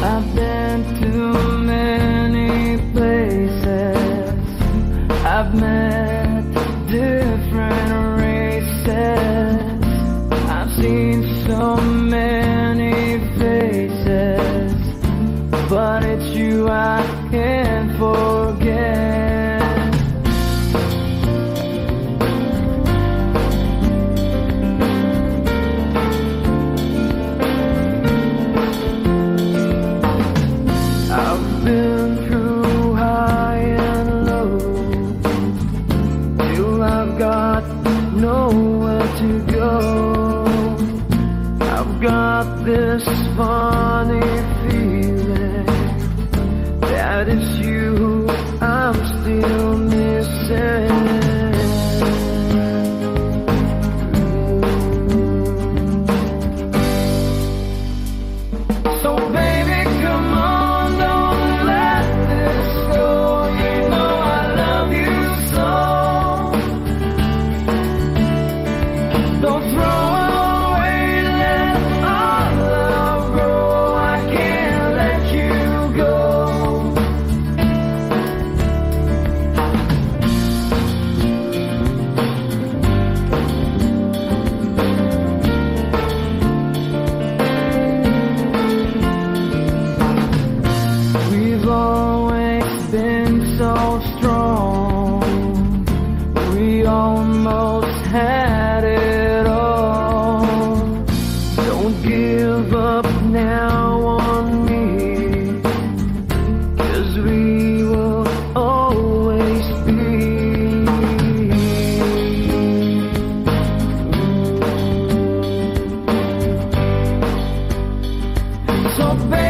I've been nowhere to go. I've got this funny open.